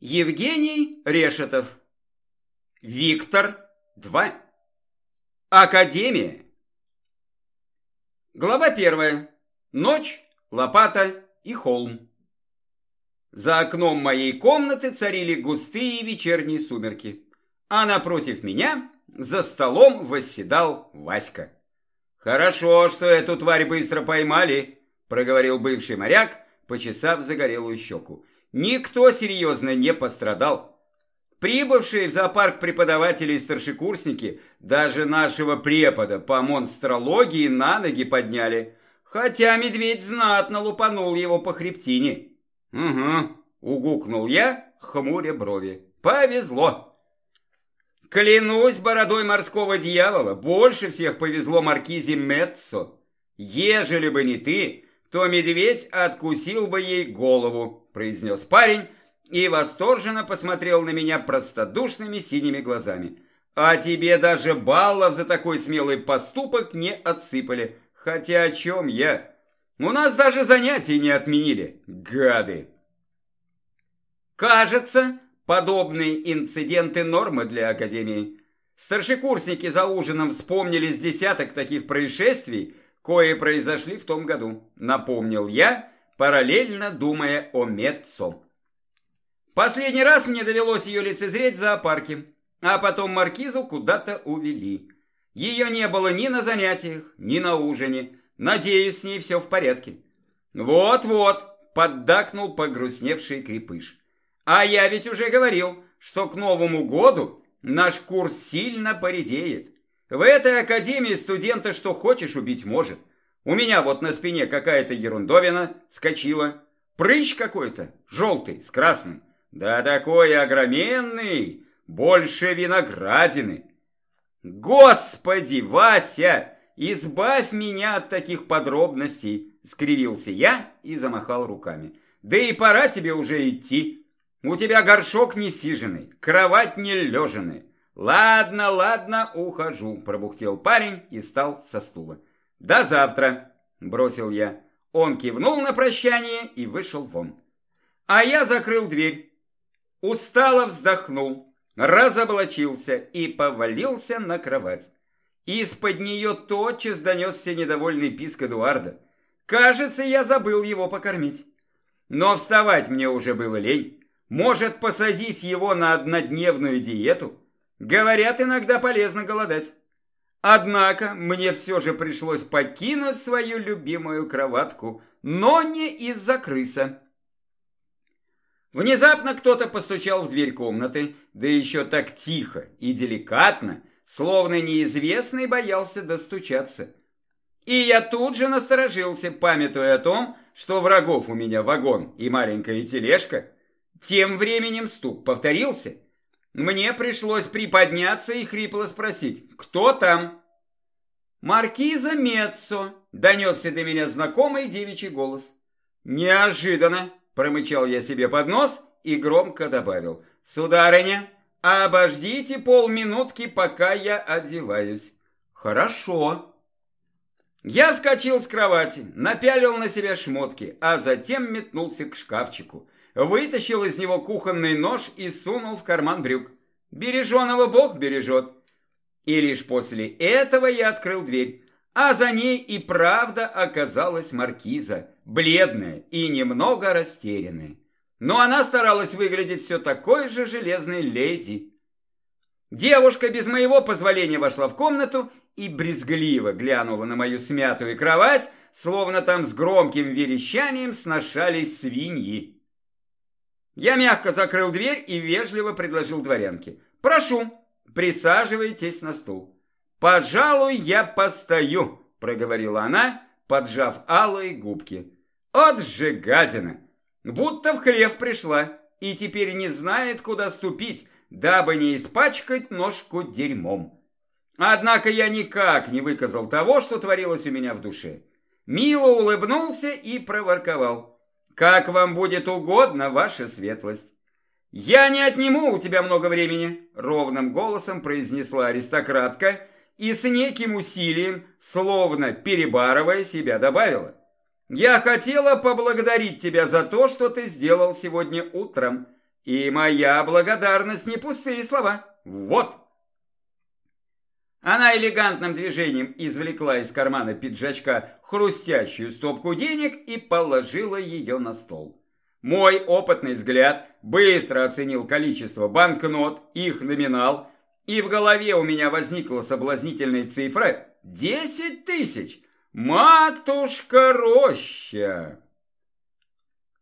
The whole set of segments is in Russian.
Евгений Решетов. Виктор 2. Академия. Глава первая. Ночь, лопата и холм. За окном моей комнаты царили густые вечерние сумерки, а напротив меня за столом восседал Васька. «Хорошо, что эту тварь быстро поймали», – проговорил бывший моряк, почесав загорелую щеку. Никто серьезно не пострадал. Прибывшие в зоопарк преподаватели и старшекурсники даже нашего препода по монстрологии на ноги подняли, хотя медведь знатно лупанул его по хребтине. «Угу», — угукнул я, хмуря брови. «Повезло». Клянусь бородой морского дьявола, больше всех повезло маркизе Меццо. Ежели бы не ты, то медведь откусил бы ей голову произнес парень и восторженно посмотрел на меня простодушными синими глазами. А тебе даже баллов за такой смелый поступок не отсыпали. Хотя о чем я? У нас даже занятия не отменили, гады. Кажется, подобные инциденты нормы для Академии. Старшекурсники за ужином вспомнили с десяток таких происшествий, кое произошли в том году. Напомнил я, параллельно думая о Меццо. Последний раз мне довелось ее лицезреть в зоопарке, а потом маркизу куда-то увели. Ее не было ни на занятиях, ни на ужине. Надеюсь, с ней все в порядке. Вот-вот, поддакнул погрустневший крепыш. А я ведь уже говорил, что к Новому году наш курс сильно поредеет. В этой академии студента что хочешь убить может. У меня вот на спине какая-то ерундовина скочила. Прыщ какой-то, желтый, с красным. Да такой огроменный, больше виноградины. Господи, Вася, избавь меня от таких подробностей, скривился я и замахал руками. Да и пора тебе уже идти. У тебя горшок не сиженный, кровать не лежаная. Ладно, ладно, ухожу, пробухтел парень и встал со стула. «До завтра!» – бросил я. Он кивнул на прощание и вышел вон. А я закрыл дверь. Устало вздохнул, разоблачился и повалился на кровать. Из-под нее тотчас донесся недовольный писк Эдуарда. Кажется, я забыл его покормить. Но вставать мне уже было лень. Может, посадить его на однодневную диету? Говорят, иногда полезно голодать. Однако мне все же пришлось покинуть свою любимую кроватку, но не из-за крыса. Внезапно кто-то постучал в дверь комнаты, да еще так тихо и деликатно, словно неизвестный боялся достучаться. И я тут же насторожился, памятуя о том, что врагов у меня вагон и маленькая тележка. Тем временем стук повторился – мне пришлось приподняться и хрипло спросить, кто там? «Маркиза Меццо», — донесся до меня знакомый девичий голос. «Неожиданно», — промычал я себе под нос и громко добавил. «Сударыня, обождите полминутки, пока я одеваюсь». «Хорошо». Я вскочил с кровати, напялил на себя шмотки, а затем метнулся к шкафчику вытащил из него кухонный нож и сунул в карман брюк. Береженого Бог бережет. И лишь после этого я открыл дверь, а за ней и правда оказалась маркиза, бледная и немного растерянная. Но она старалась выглядеть все такой же железной леди. Девушка без моего позволения вошла в комнату и брезгливо глянула на мою смятую кровать, словно там с громким верещанием сношались свиньи. Я мягко закрыл дверь и вежливо предложил дворянке. «Прошу, присаживайтесь на стул». «Пожалуй, я постою», – проговорила она, поджав алые губки. «От же гадина! Будто в хлев пришла и теперь не знает, куда ступить, дабы не испачкать ножку дерьмом». Однако я никак не выказал того, что творилось у меня в душе. Мило улыбнулся и проворковал. «Как вам будет угодно, ваша светлость». «Я не отниму у тебя много времени», — ровным голосом произнесла аристократка и с неким усилием, словно перебарывая себя, добавила. «Я хотела поблагодарить тебя за то, что ты сделал сегодня утром. И моя благодарность не пустые слова. Вот. Она элегантным движением извлекла из кармана пиджачка хрустящую стопку денег и положила ее на стол. Мой опытный взгляд быстро оценил количество банкнот, их номинал, и в голове у меня возникла соблазнительная цифра – десять тысяч. Матушка роща!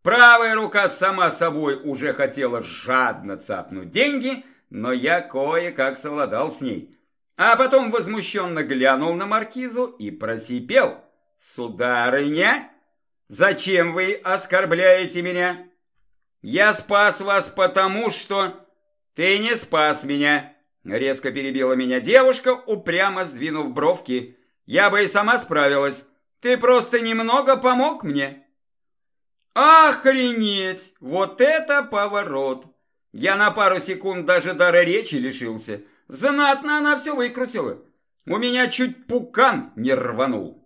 Правая рука сама собой уже хотела жадно цапнуть деньги, но я кое-как совладал с ней – а потом возмущенно глянул на маркизу и просипел. «Сударыня, зачем вы оскорбляете меня? Я спас вас потому, что...» «Ты не спас меня!» Резко перебила меня девушка, упрямо сдвинув бровки. «Я бы и сама справилась. Ты просто немного помог мне». «Охренеть! Вот это поворот!» Я на пару секунд даже дара речи лишился – Знатно она все выкрутила. У меня чуть пукан не рванул.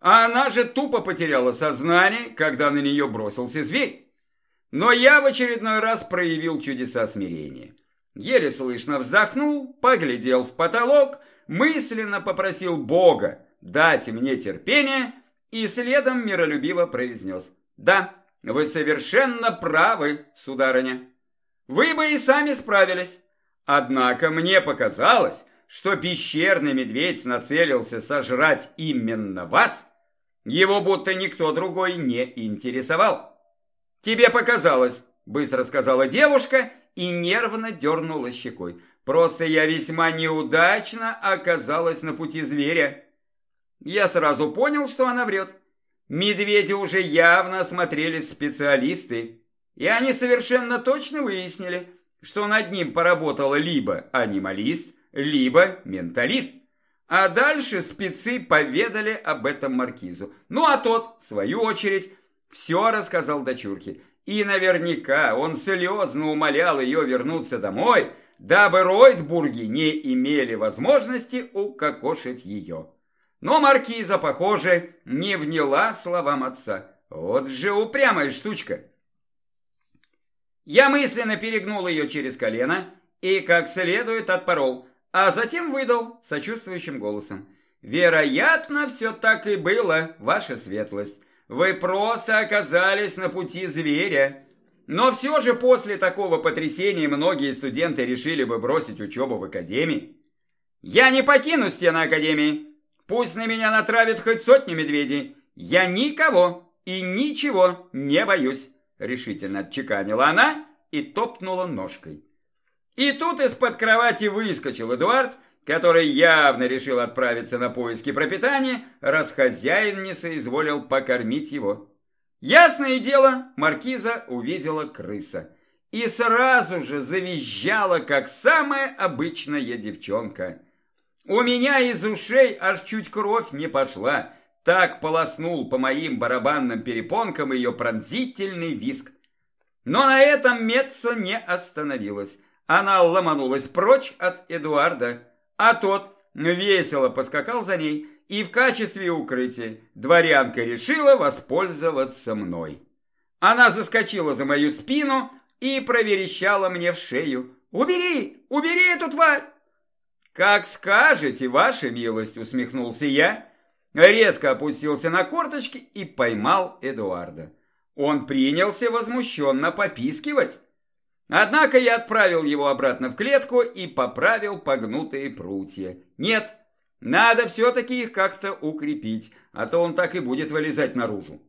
А она же тупо потеряла сознание, когда на нее бросился зверь. Но я в очередной раз проявил чудеса смирения. Еле слышно вздохнул, поглядел в потолок, мысленно попросил Бога дать мне терпение и следом миролюбиво произнес. «Да, вы совершенно правы, сударыня. Вы бы и сами справились. Однако мне показалось, что пещерный медведь нацелился сожрать именно вас, его будто никто другой не интересовал. «Тебе показалось», – быстро сказала девушка и нервно дернула щекой. «Просто я весьма неудачно оказалась на пути зверя». Я сразу понял, что она врет. Медведя уже явно осмотрели специалисты, и они совершенно точно выяснили – что над ним поработал либо анималист, либо менталист. А дальше спецы поведали об этом маркизу. Ну а тот, в свою очередь, все рассказал дочурке. И наверняка он слезно умолял ее вернуться домой, дабы Ройтбурги не имели возможности укокошить ее. Но маркиза, похоже, не вняла словам отца. Вот же упрямая штучка. Я мысленно перегнул ее через колено и как следует отпорол, а затем выдал сочувствующим голосом. «Вероятно, все так и было, ваша светлость. Вы просто оказались на пути зверя. Но все же после такого потрясения многие студенты решили бы бросить учебу в академии. Я не покину стены академии. Пусть на меня натравят хоть сотни медведей. Я никого и ничего не боюсь решительно отчеканила она и топнула ножкой. И тут из-под кровати выскочил Эдуард, который явно решил отправиться на поиски пропитания, раз хозяин не соизволил покормить его. Ясное дело, маркиза увидела крыса и сразу же завизжала, как самая обычная девчонка. У меня из ушей аж чуть кровь не пошла, так полоснул по моим барабанным перепонкам ее пронзительный виск. Но на этом Меццо не остановилась. Она ломанулась прочь от Эдуарда, а тот весело поскакал за ней, и в качестве укрытия дворянка решила воспользоваться мной. Она заскочила за мою спину и проверещала мне в шею. «Убери! Убери эту тварь!» «Как скажете, ваша милость!» усмехнулся я резко опустился на корточки и поймал Эдуарда. Он принялся возмущенно попискивать. Однако я отправил его обратно в клетку и поправил погнутые прутья. Нет, надо все-таки их как-то укрепить, а то он так и будет вылезать наружу.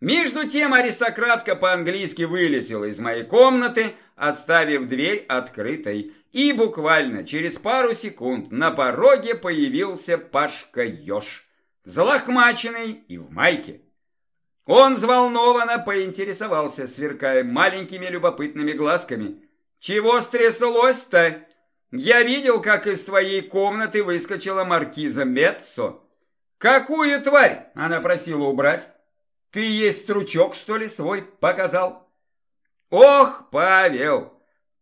Между тем аристократка по-английски вылетела из моей комнаты, оставив дверь открытой, и буквально через пару секунд на пороге появился Пашка-еж залохмаченный и в майке. Он взволнованно поинтересовался, сверкая маленькими любопытными глазками. «Чего стряслось-то? Я видел, как из твоей комнаты выскочила маркиза Меццо. Какую тварь?» Она просила убрать. «Ты есть стручок, что ли, свой показал?» «Ох, Павел,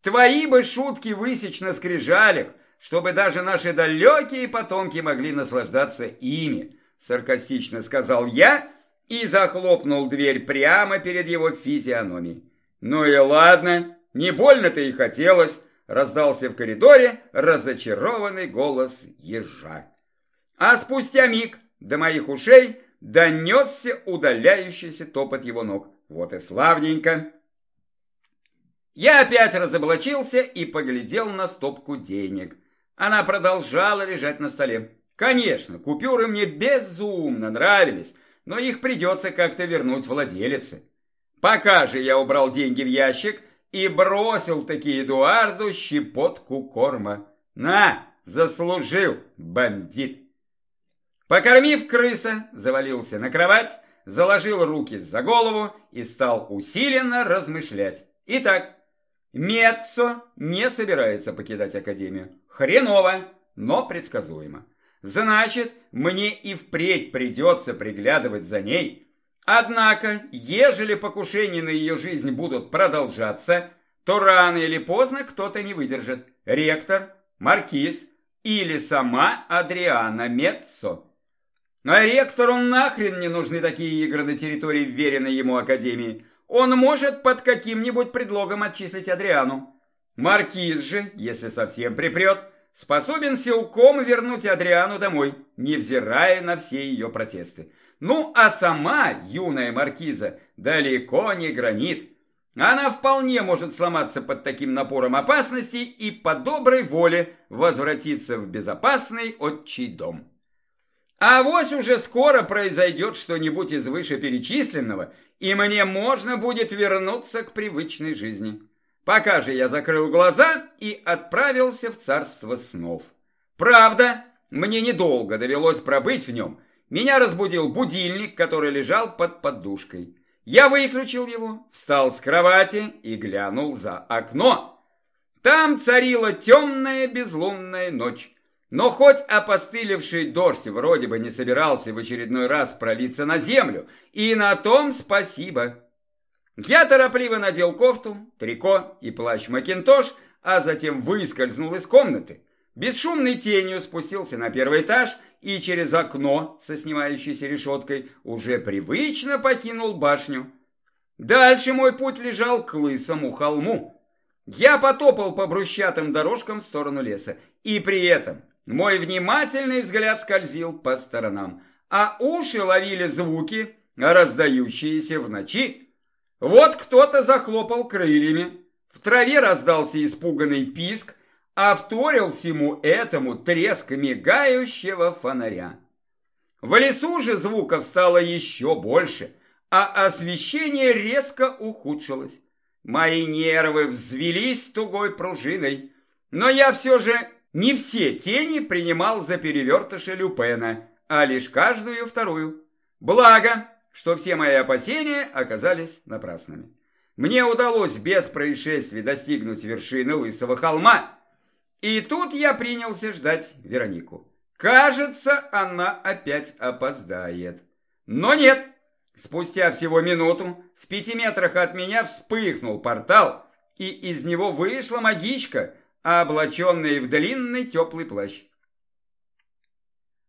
твои бы шутки высечь на скрижалях, чтобы даже наши далекие потомки могли наслаждаться ими саркастично сказал я и захлопнул дверь прямо перед его физиономией. Ну и ладно, Не больно-то и хотелось, раздался в коридоре разочарованный голос ежа. А спустя миг до моих ушей донесся удаляющийся топот его ног. Вот и славненько. Я опять разоблачился и поглядел на стопку денег. Она продолжала лежать на столе. Конечно, купюры мне безумно нравились, но их придется как-то вернуть владелице. Пока же я убрал деньги в ящик и бросил таки Эдуарду щепотку корма. На, заслужил, бандит. Покормив крыса, завалился на кровать, заложил руки за голову и стал усиленно размышлять. Итак, Меццо не собирается покидать Академию. Хреново, но предсказуемо. Значит, мне и впредь придется приглядывать за ней. Однако, ежели покушения на ее жизнь будут продолжаться, то рано или поздно кто-то не выдержит. Ректор, маркиз или сама Адриана Меццо. А ректору нахрен не нужны такие игры на территории вверенной ему академии. Он может под каким-нибудь предлогом отчислить Адриану. Маркиз же, если совсем припрет, способен силком вернуть Адриану домой, невзирая на все ее протесты. Ну, а сама юная маркиза далеко не гранит. Она вполне может сломаться под таким напором опасности и по доброй воле возвратиться в безопасный отчий дом. А вось уже скоро произойдет что-нибудь из вышеперечисленного, и мне можно будет вернуться к привычной жизни. Пока же я закрыл глаза и отправился в царство снов. Правда, мне недолго довелось пробыть в нем. Меня разбудил будильник, который лежал под подушкой. Я выключил его, встал с кровати и глянул за окно. Там царила темная безлунная ночь. Но хоть опостылевший дождь вроде бы не собирался в очередной раз пролиться на землю, и на том спасибо. Я торопливо надел кофту, трико и плащ-макинтош, а затем выскользнул из комнаты. Бесшумной тенью спустился на первый этаж и через окно со снимающейся решеткой уже привычно покинул башню. Дальше мой путь лежал к лысому холму. Я потопал по брусчатым дорожкам в сторону леса, и при этом мой внимательный взгляд скользил по сторонам, а уши ловили звуки, раздающиеся в ночи. Вот кто-то захлопал крыльями, в траве раздался испуганный писк, а вторил всему этому треск мигающего фонаря. В лесу же звуков стало еще больше, а освещение резко ухудшилось. Мои нервы взвелись тугой пружиной, но я все же не все тени принимал за перевертыши Люпена, а лишь каждую вторую. Благо, что все мои опасения оказались напрасными. Мне удалось без происшествий достигнуть вершины Лысого холма, и тут я принялся ждать Веронику. Кажется, она опять опоздает. Но нет, спустя всего минуту в пяти метрах от меня вспыхнул портал, и из него вышла магичка – облаченный в длинный теплый плащ.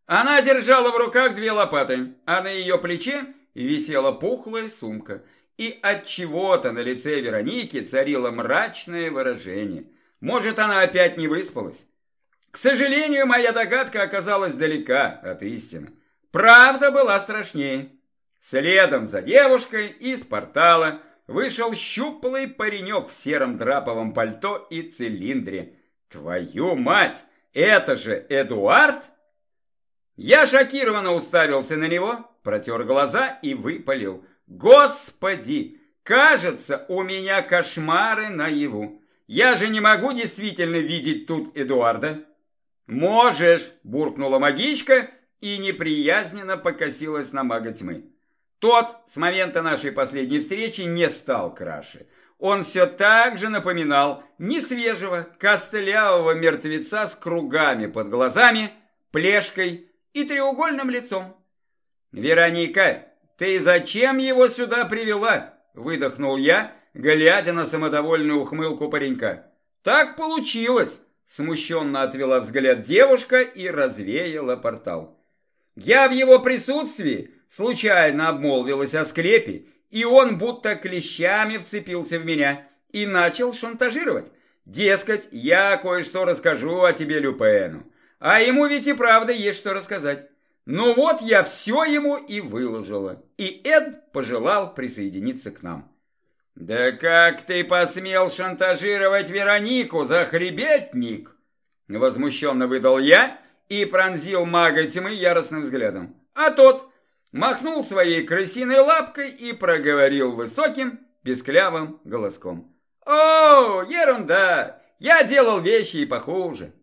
Она держала в руках две лопаты, а на ее плече висела пухлая сумка. И от чего-то на лице Вероники царило мрачное выражение. Может, она опять не выспалась? К сожалению, моя догадка оказалась далека от истины. Правда была страшнее. Следом за девушкой из портала вышел щуплый паренек в сером драповом пальто и цилиндре. Твою мать, это же Эдуард? Я шокированно уставился на него, протер глаза и выпалил. Господи, кажется, у меня кошмары наяву. Я же не могу действительно видеть тут Эдуарда. Можешь, буркнула магичка и неприязненно покосилась на мага тьмы. Тот с момента нашей последней встречи не стал краше. Он все так же напоминал несвежего, костлявого мертвеца с кругами под глазами, плешкой и треугольным лицом. «Вероника, ты зачем его сюда привела?» – выдохнул я, глядя на самодовольную ухмылку паренька. «Так получилось!» – смущенно отвела взгляд девушка и развеяла портал. «Я в его присутствии случайно обмолвилась о склепе, и он будто клещами вцепился в меня и начал шантажировать. Дескать, я кое-что расскажу о тебе Люпену. А ему ведь и правда есть что рассказать. Ну вот я все ему и выложила. И Эд пожелал присоединиться к нам. «Да как ты посмел шантажировать Веронику, захребетник?» Возмущенно выдал я и пронзил мага тьмы яростным взглядом. А тот махнул своей крысиной лапкой и проговорил высоким, песклявым голоском. «О, ерунда! Я делал вещи и похуже!»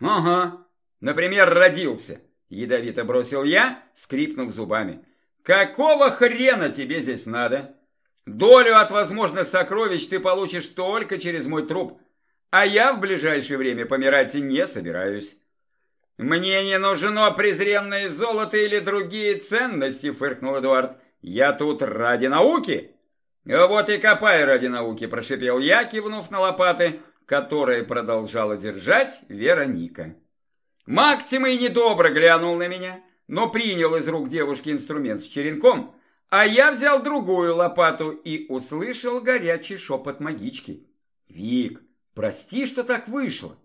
«Ага, например, родился!» Ядовито бросил я, скрипнув зубами. «Какого хрена тебе здесь надо? Долю от возможных сокровищ ты получишь только через мой труп, а я в ближайшее время помирать не собираюсь». «Мне не нужно презренное золото или другие ценности», — фыркнул Эдуард. «Я тут ради науки». «Вот и копай ради науки», – прошипел я, кивнув на лопаты, которые продолжала держать Вероника. Маг Тимый недобро глянул на меня, но принял из рук девушки инструмент с черенком, а я взял другую лопату и услышал горячий шепот магички. «Вик, прости, что так вышло».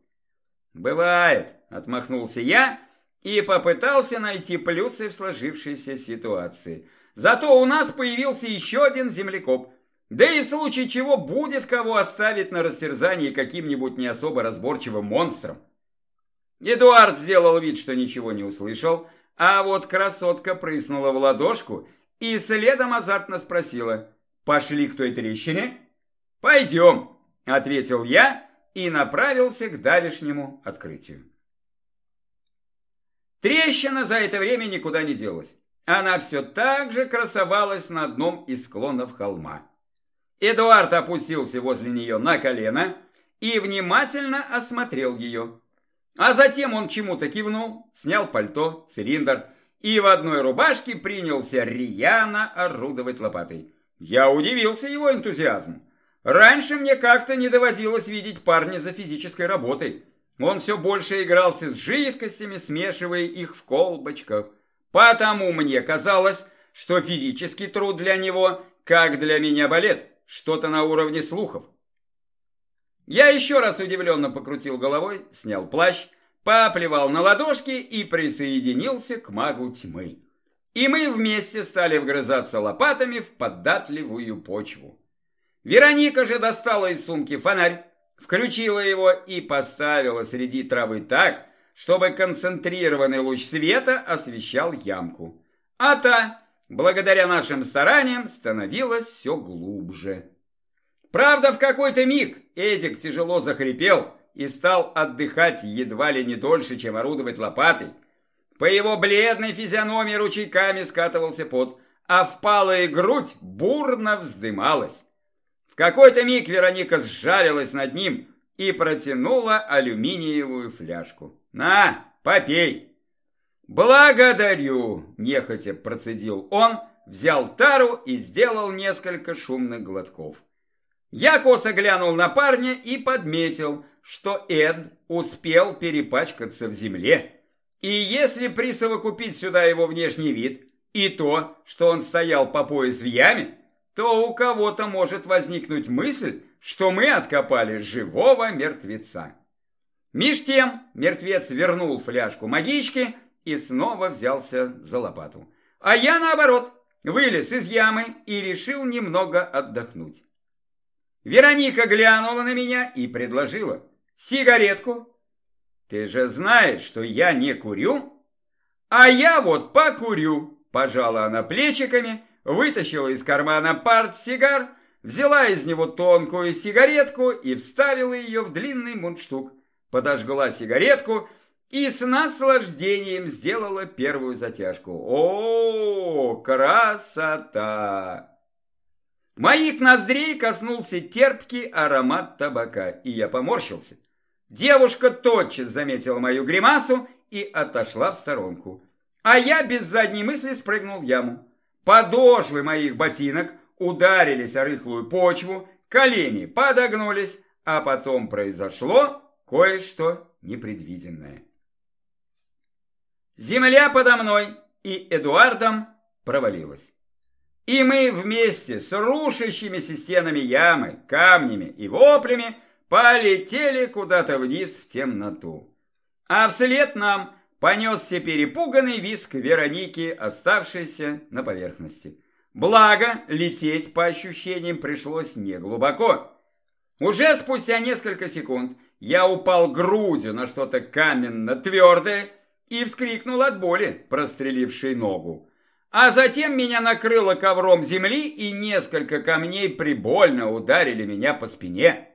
«Бывает», – отмахнулся я и попытался найти плюсы в сложившейся ситуации – Зато у нас появился еще один землекоп. Да и в случае чего будет кого оставить на растерзании каким-нибудь не особо разборчивым монстром. Эдуард сделал вид, что ничего не услышал, а вот красотка прыснула в ладошку и следом азартно спросила «Пошли к той трещине?» «Пойдем», — ответил я и направился к давешнему открытию. Трещина за это время никуда не делась. Она все так же красовалась на одном из склонов холма. Эдуард опустился возле нее на колено и внимательно осмотрел ее. А затем он чему-то кивнул, снял пальто, цилиндр и в одной рубашке принялся рьяно орудовать лопатой. Я удивился его энтузиазму. Раньше мне как-то не доводилось видеть парня за физической работой. Он все больше игрался с жидкостями, смешивая их в колбочках – Потому мне казалось, что физический труд для него, как для меня балет, что-то на уровне слухов. Я еще раз удивленно покрутил головой, снял плащ, поплевал на ладошки и присоединился к магу тьмы. И мы вместе стали вгрызаться лопатами в податливую почву. Вероника же достала из сумки фонарь, включила его и поставила среди травы так, чтобы концентрированный луч света освещал ямку. А та, благодаря нашим стараниям, становилась все глубже. Правда, в какой-то миг Эдик тяжело захрипел и стал отдыхать едва ли не дольше, чем орудовать лопатой. По его бледной физиономии ручейками скатывался пот, а впалая грудь бурно вздымалась. В какой-то миг Вероника сжалилась над ним и протянула алюминиевую фляжку. «На, попей!» «Благодарю!» – нехотя процедил он, взял тару и сделал несколько шумных глотков. Я косо глянул на парня и подметил, что Эд успел перепачкаться в земле. И если присовокупить сюда его внешний вид и то, что он стоял по пояс в яме, то у кого-то может возникнуть мысль, что мы откопали живого мертвеца. Меж тем мертвец вернул фляжку магички и снова взялся за лопату. А я, наоборот, вылез из ямы и решил немного отдохнуть. Вероника глянула на меня и предложила сигаретку. Ты же знаешь, что я не курю. А я вот покурю, пожала она плечиками, вытащила из кармана партсигар, взяла из него тонкую сигаретку и вставила ее в длинный мундштук подожгла сигаретку и с наслаждением сделала первую затяжку. О, красота! Моих ноздрей коснулся терпкий аромат табака, и я поморщился. Девушка тотчас заметила мою гримасу и отошла в сторонку. А я без задней мысли спрыгнул в яму. Подошвы моих ботинок ударились о рыхлую почву, колени подогнулись, а потом произошло кое-что непредвиденное. Земля подо мной и Эдуардом провалилась. И мы вместе с рушащимися стенами ямы, камнями и воплями полетели куда-то вниз в темноту. А вслед нам понесся перепуганный виск Вероники, оставшийся на поверхности. Благо, лететь по ощущениям пришлось неглубоко. Уже спустя несколько секунд я упал грудью на что-то каменно-твердое и вскрикнул от боли, прострелившей ногу. А затем меня накрыло ковром земли, и несколько камней прибольно ударили меня по спине.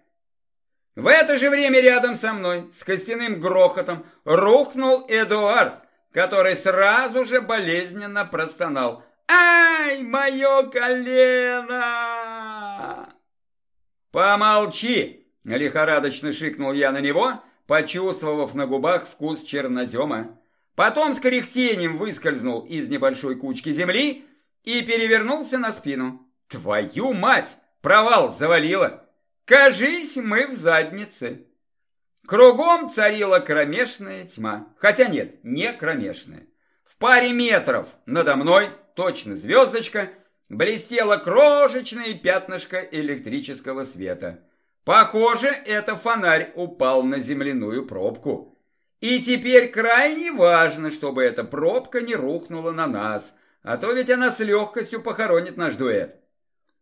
В это же время рядом со мной с костяным грохотом рухнул Эдуард, который сразу же болезненно простонал. «Ай, мое колено!» «Помолчи!» – лихорадочно шикнул я на него, почувствовав на губах вкус чернозема. Потом с кряхтением выскользнул из небольшой кучки земли и перевернулся на спину. «Твою мать! Провал завалило!» Кажись, мы в заднице. Кругом царила кромешная тьма. Хотя нет, не кромешная. В паре метров надо мной, точно звездочка, блестело крошечное пятнышко электрического света. Похоже, это фонарь упал на земляную пробку. И теперь крайне важно, чтобы эта пробка не рухнула на нас, а то ведь она с легкостью похоронит наш дуэт.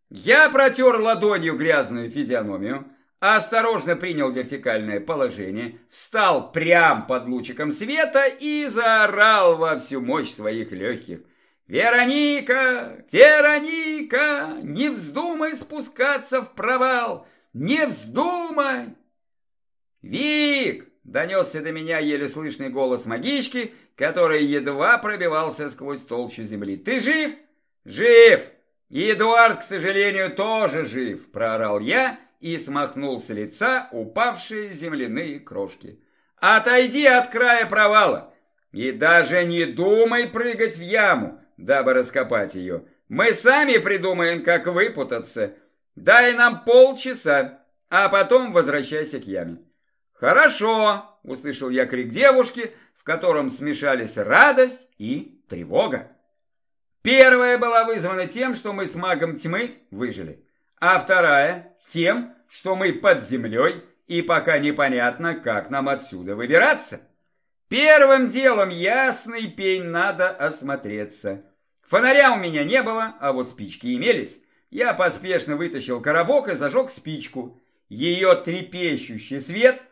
Я протер ладонью грязную физиономию, осторожно принял вертикальное положение, встал прямо под лучиком света и заорал во всю мощь своих легких. «Вероника! Вероника! Не вздумай спускаться в провал! Не вздумай!» «Вик!» – донесся до меня еле слышный голос магички, который едва пробивался сквозь толщу земли. «Ты жив?» «Жив!» И Эдуард, к сожалению, тоже жив, проорал я и смахнул с лица упавшие земляные крошки. Отойди от края провала и даже не думай прыгать в яму, дабы раскопать ее. Мы сами придумаем, как выпутаться. Дай нам полчаса, а потом возвращайся к яме. Хорошо, услышал я крик девушки, в котором смешались радость и тревога. Первая была вызвана тем, что мы с магом тьмы выжили, а вторая тем, что мы под землей и пока непонятно, как нам отсюда выбираться. Первым делом ясный пень надо осмотреться. Фонаря у меня не было, а вот спички имелись. Я поспешно вытащил коробок и зажег спичку. Ее трепещущий свет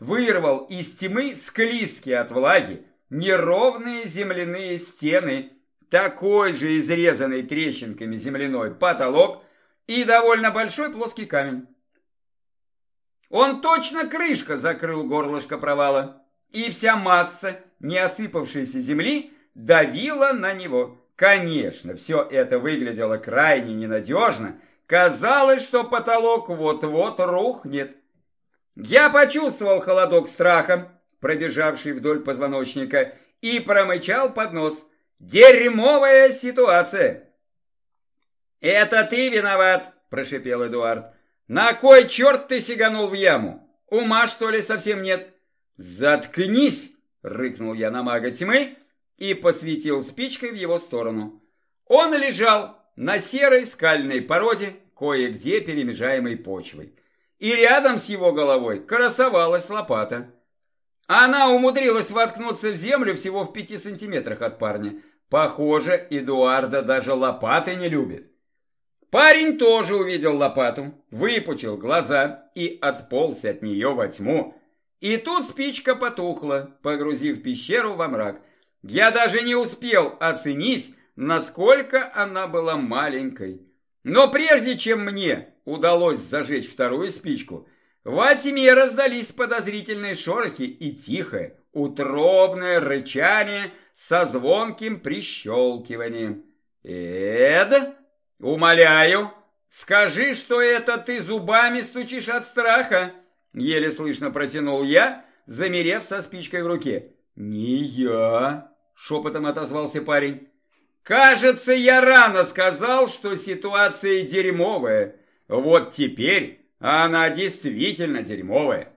вырвал из тьмы склизкие от влаги неровные земляные стены такой же изрезанный трещинками земляной потолок и довольно большой плоский камень. Он точно крышка закрыл горлышко провала, и вся масса неосыпавшейся земли давила на него. Конечно, все это выглядело крайне ненадежно. Казалось, что потолок вот-вот рухнет. Я почувствовал холодок страха, пробежавший вдоль позвоночника, и промычал под нос. Дерьмовая ситуация!» «Это ты виноват!» – прошипел Эдуард. «На кой черт ты сиганул в яму? Ума, что ли, совсем нет?» «Заткнись!» – рыкнул я на мага тьмы и посветил спичкой в его сторону. Он лежал на серой скальной породе, кое-где перемежаемой почвой. И рядом с его головой красовалась лопата. Она умудрилась воткнуться в землю всего в пяти сантиметрах от парня, Похоже, Эдуарда даже лопаты не любит. Парень тоже увидел лопату, выпучил глаза и отполз от нее во тьму. И тут спичка потухла, погрузив пещеру во мрак. Я даже не успел оценить, насколько она была маленькой. Но прежде чем мне удалось зажечь вторую спичку, во тьме раздались подозрительные шорохи и тихое, утробное рычание со звонким прищелкиванием. «Эд, умоляю, скажи, что это ты зубами стучишь от страха!» Еле слышно протянул я, замерев со спичкой в руке. «Не я!» – шепотом отозвался парень. «Кажется, я рано сказал, что ситуация дерьмовая. Вот теперь она действительно дерьмовая».